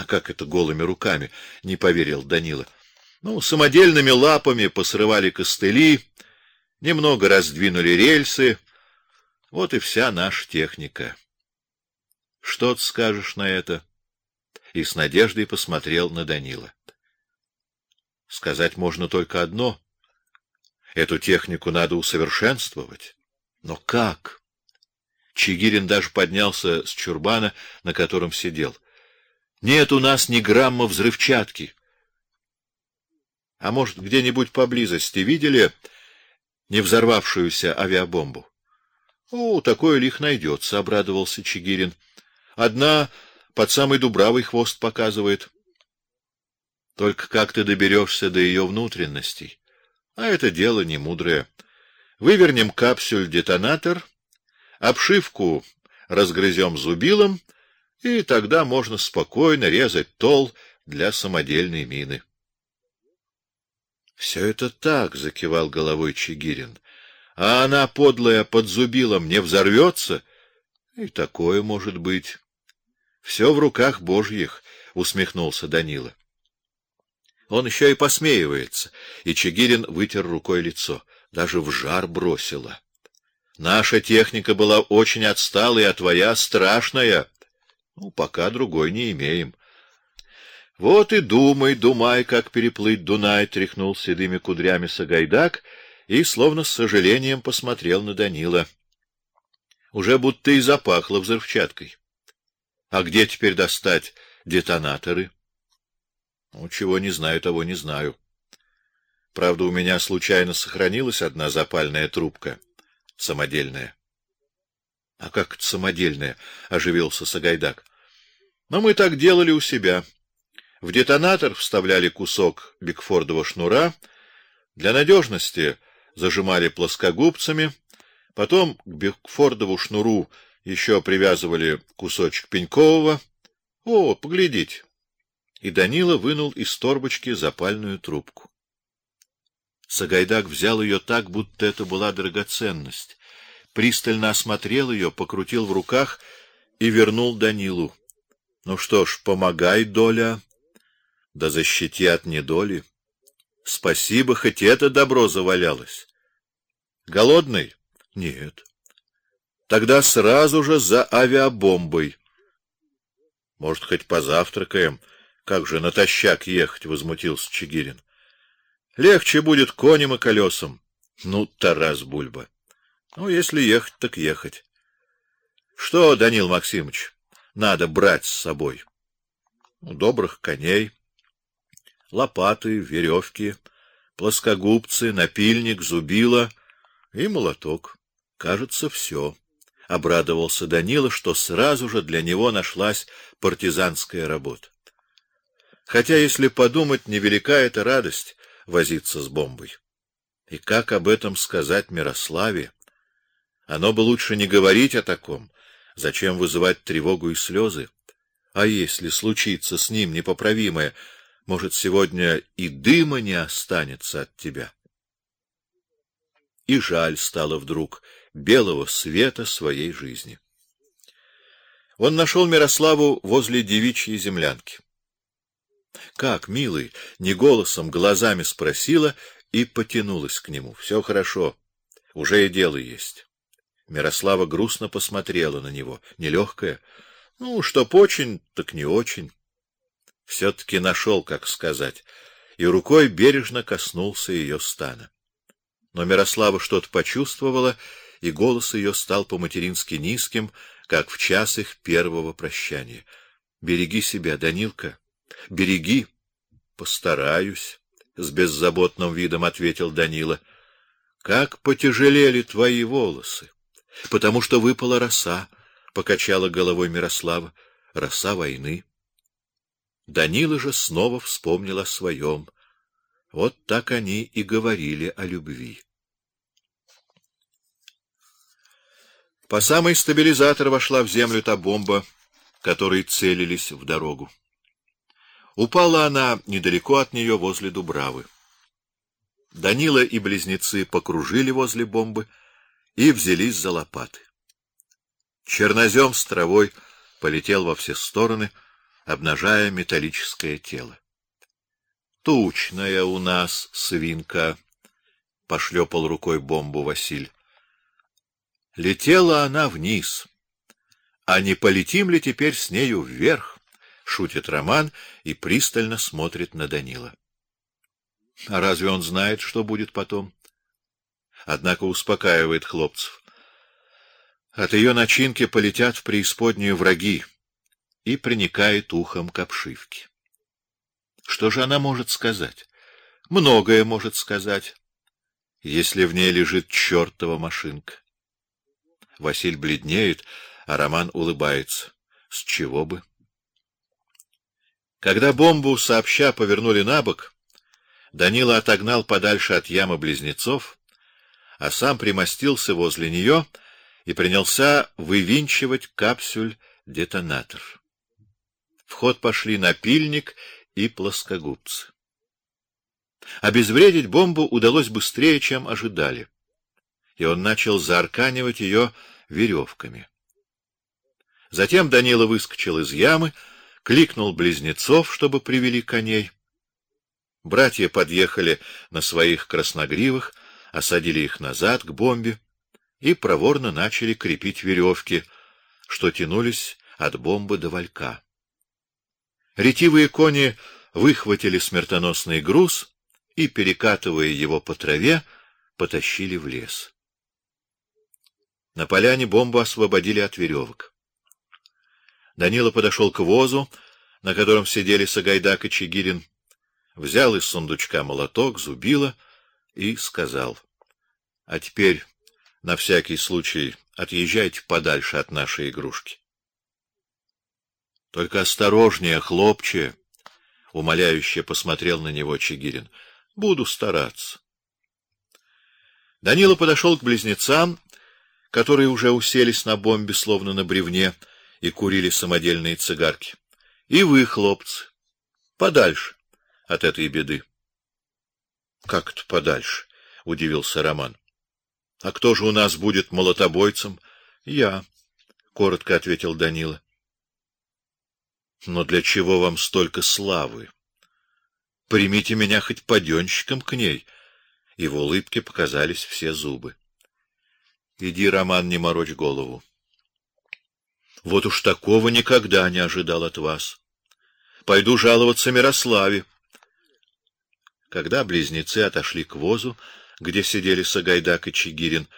А как это голыми руками? Не поверил Данила. Ну, самодельными лапами посрывали костыли, немного раздвинули рельсы. Вот и вся наша техника. Что ты скажешь на это? И с надеждой посмотрел на Данила. Сказать можно только одно: эту технику надо усовершенствовать. Но как? Чигирин даже поднялся с чурбана, на котором сидел. Нет у нас ни грамма взрывчатки. А может, где-нибудь поблизости видели не взорвавшуюся авиабомбу? О, такое лих найдется, обрадовался Чигирин. Одна под самый дубравый хвост показывает. Только как ты доберешься до ее внутренностей? А это дело не мудрое. Вывернем капсюль-детонатор, обшивку разгрызем зубилом, и тогда можно спокойно резать тол для самодельной мины. Все это так, закивал головой Чигирин. А она подлая под зубилом не взорвется? И такое может быть. Все в руках Божьих, усмехнулся Данила. Он еще и посмеивается, и Чигирин вытер рукой лицо, даже в жар бросило. Наша техника была очень отсталая, а твоя страшная. Ну, пока другой не имеем. Вот и думай, думай, как переплыть Дунай, тряхнул седыми кудрями Сагайдак и словно с сожалением посмотрел на Данила. Уже будто и запахло взрывчаткой. А где теперь достать детонаторы? Ну, чего не знаю, того не знаю. Правда, у меня случайно сохранилась одна запальная трубка, самодельная. А как это самодельная? оживился Сагайдак. Но мы так делали у себя. В детонатор вставляли кусок бигфордового шнура, для надежности зажимали плоскогубцами, потом к бигфордову шнуру еще привязывали кусочек пенькового. О, поглядите и Данила вынул из торбочки запальную трубку. Сагайдак взял ее так, будто это была драгоценность, пристально осмотрел ее, покрутил в руках и вернул Данилу. Ну что ж, помогай, доля, да защити от недоли. Спасибо, хоть это добро завалялось. Голодный? Нет. Тогда сразу же за авиабомбой. Может, хоть позавтракаем? Как же натощак ехать, возмутился Чигирин. Легче будет конем и колесам. Ну, Тарас Бульба. Ну, если ехать, так ехать. Что, Данил Максимович, надо брать с собой? Ну, добрых коней, лопаты, веревки, плоскогубцы, напильник, зубило и молоток. Кажется, все. Обрадовался Данила, что сразу же для него нашлась партизанская работа. Хотя, если подумать, невелика эта радость возиться с бомбой. И как об этом сказать Мирославе? Оно бы лучше не говорить о таком. Зачем вызывать тревогу и слезы? А если случится с ним непоправимое, может, сегодня и дыма не останется от тебя. И жаль стало вдруг белого света своей жизни. Он нашел Мирославу возле девичьей землянки. Как, милый, не голосом, глазами спросила и потянулась к нему. Все хорошо. Уже и дело есть. Мирослава грустно посмотрела на него. Нелегкая. Ну, что очень, так не очень. все таки нашел, как сказать, и рукой бережно коснулся ее стана. Но Мирослава что-то почувствовала, и голос ее стал по-матерински низким, как в час их первого прощания. Береги себя, Данилка. Береги. Постараюсь, с беззаботным видом ответил Данила. Как потяжелели твои волосы, потому что выпала роса, покачала головой Мирослава. Роса войны. Данила же снова вспомнил о своем. Вот так они и говорили о любви. По самый стабилизатор вошла в землю та бомба, которой целились в дорогу. Упала она недалеко от нее возле Дубравы. Данила и близнецы покружили возле бомбы и взялись за лопаты. Чернозем с травой полетел во все стороны, обнажая металлическое тело. Тучная у нас свинка, пошлепал рукой бомбу Василь. Летела она вниз. А не полетим ли теперь с нею вверх? шутит Роман и пристально смотрит на Данила. А разве он знает, что будет потом? Однако успокаивает хлопцев. От ее начинки полетят в преисподнюю враги и приникает ухом к обшивке. Что же она может сказать? Многое может сказать, если в ней лежит чертова машинка. Василь бледнеет, а Роман улыбается. С чего бы? Когда бомбу сообща повернули на бок, Данила отогнал подальше от ямы близнецов, а сам примостился возле нее и принялся вывинчивать капсюль-детонатор. В ход пошли напильник и плоскогубцы. Обезвредить бомбу удалось быстрее, чем ожидали, и он начал заарканивать ее веревками. Затем Данила выскочил из ямы, кликнул близнецов, чтобы привели коней. Братья подъехали на своих красногривых, осадили их назад к бомбе и проворно начали крепить веревки, что тянулись от бомбы до валька. Ретивые кони выхватили смертоносный груз и, перекатывая его по траве, потащили в лес. На поляне бомбу освободили от веревок. Данила подошел к возу, на котором сидели Сагайдак и Чигирин, взял из сундучка молоток, зубило и сказал: "А теперь на всякий случай отъезжайте подальше от нашей игрушки. Только осторожнее, хлопче, умоляюще посмотрел на него Чигирин. Буду стараться. Данила подошел к близнецам, которые уже уселись на бомбе словно на бревне и курили самодельные цигарки. И вы, хлопцы, подальше от этой беды. Как это подальше? удивился Роман. А кто же у нас будет молотобойцем? Я, коротко ответил Данила. Но для чего вам столько славы? Примите меня хоть паденщиком к ней. И в улыбке показались все зубы. Иди, Роман, не морочь голову. Вот уж такого никогда не ожидал от вас. Пойду жаловаться Мирославе. Когда близнецы отошли к возу, где сидели Сагайдак и Чигирин,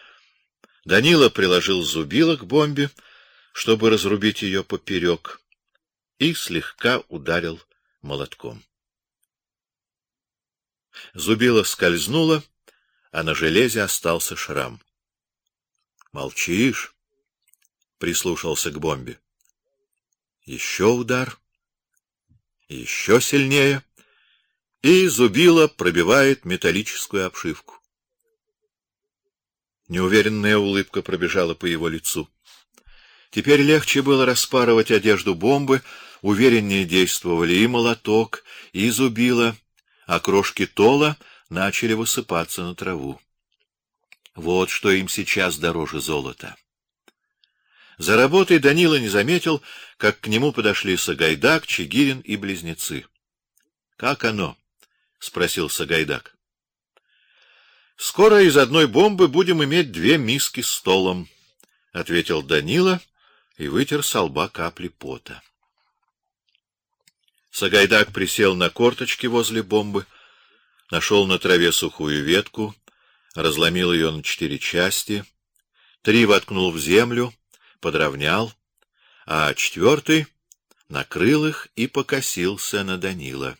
Данила приложил зубило к бомбе, чтобы разрубить ее поперек и слегка ударил молотком. Зубило скользнуло, а на железе остался шрам. Молчишь? Прислушался к бомбе. Еще удар. Еще сильнее. И зубило пробивает металлическую обшивку. Неуверенная улыбка пробежала по его лицу. Теперь легче было распарывать одежду бомбы, увереннее действовали и молоток, и зубило, а крошки тола начали высыпаться на траву. Вот что им сейчас дороже золота. За работой Данила не заметил, как к нему подошли Сагайдак, Чигирин и близнецы. Как оно? Спросил Сагайдак. Скоро из одной бомбы будем иметь две миски с толом, ответил Данила и вытер с лба капли пота. Сагайдак присел на корточки возле бомбы, нашел на траве сухую ветку, разломил ее на четыре части, три воткнул в землю, подровнял, а четвертый накрыл их и покосился на Данила.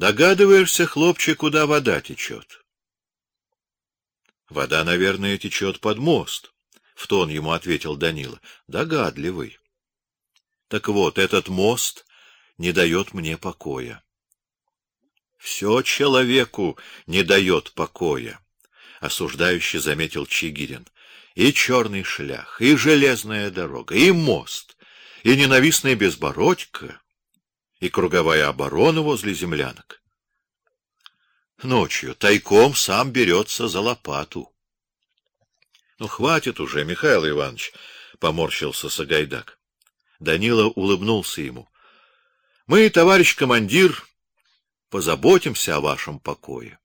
Догадываешься, хлопчик, куда вода течет? Вода, наверное, течет под мост, в тон ему ответил Данила. Догадливый. Так вот, этот мост не дает мне покоя. Все человеку не дает покоя, осуждающе заметил Чигирин. И черный шлях, и железная дорога, и мост, и ненавистная безбородька, и круговая оборона возле землянок. Ночью тайком сам берется за лопату. Ну хватит уже, Михаил Иванович, поморщился Сагайдак. Данила улыбнулся ему. Мы, товарищ командир, позаботимся о вашем покое.